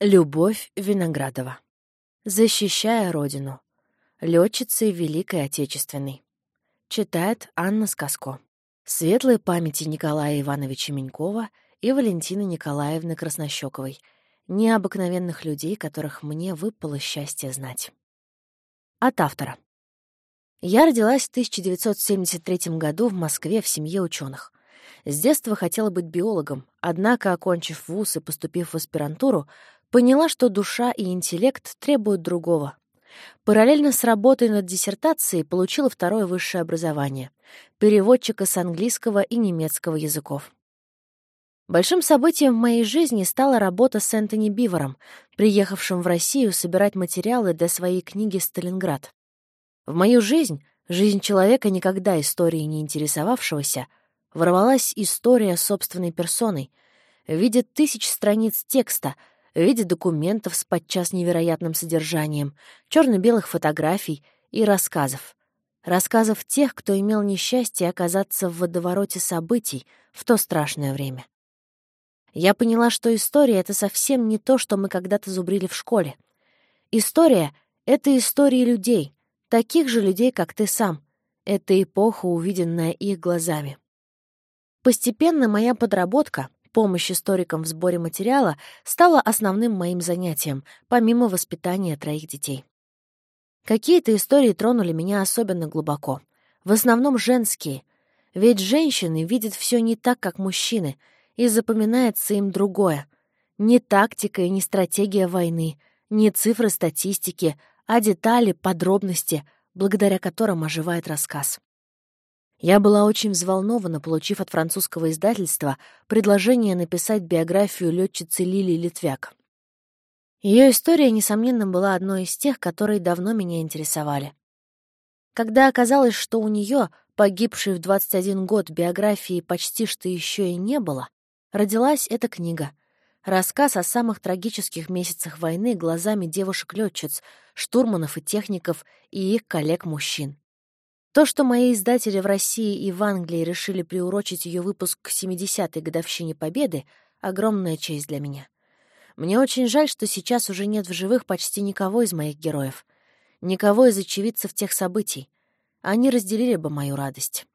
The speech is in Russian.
Любовь Виноградова. Защищая Родину. Летчицы Великой Отечественной. Читает Анна Сказко. Светлой памяти Николая Ивановича Менькова и Валентины Николаевны Краснощековой. Необыкновенных людей, которых мне выпало счастье знать. От автора. Я родилась в 1973 году в Москве в семье ученых. С детства хотела быть биологом, однако, окончив вуз и поступив в аспирантуру, Поняла, что душа и интеллект требуют другого. Параллельно с работой над диссертацией получила второе высшее образование — переводчика с английского и немецкого языков. Большим событием в моей жизни стала работа с Энтони Бивером, приехавшим в Россию собирать материалы для своей книги «Сталинград». В мою жизнь, жизнь человека, никогда историей не интересовавшегося, ворвалась история собственной персоной в виде тысяч страниц текста — в виде документов с подчас невероятным содержанием, черно-белых фотографий и рассказов. Рассказов тех, кто имел несчастье оказаться в водовороте событий в то страшное время. Я поняла, что история — это совсем не то, что мы когда-то зубрили в школе. История — это истории людей, таких же людей, как ты сам. Это эпоха, увиденная их глазами. Постепенно моя подработка, Помощь историкам в сборе материала стала основным моим занятием, помимо воспитания троих детей. Какие-то истории тронули меня особенно глубоко. В основном женские. Ведь женщины видят все не так, как мужчины, и запоминается им другое. Не тактика и не стратегия войны, не цифры статистики, а детали, подробности, благодаря которым оживает рассказ. Я была очень взволнована, получив от французского издательства предложение написать биографию летчицы Лили Литвяк. Ее история, несомненно, была одной из тех, которые давно меня интересовали. Когда оказалось, что у нее, погибшей в 21 год, биографии почти что еще и не было, родилась эта книга. Рассказ о самых трагических месяцах войны глазами девушек-летчиц, штурманов и техников и их коллег-мужчин. То, что мои издатели в России и в Англии решили приурочить ее выпуск к 70-й годовщине Победы, — огромная честь для меня. Мне очень жаль, что сейчас уже нет в живых почти никого из моих героев, никого из очевидцев тех событий. Они разделили бы мою радость.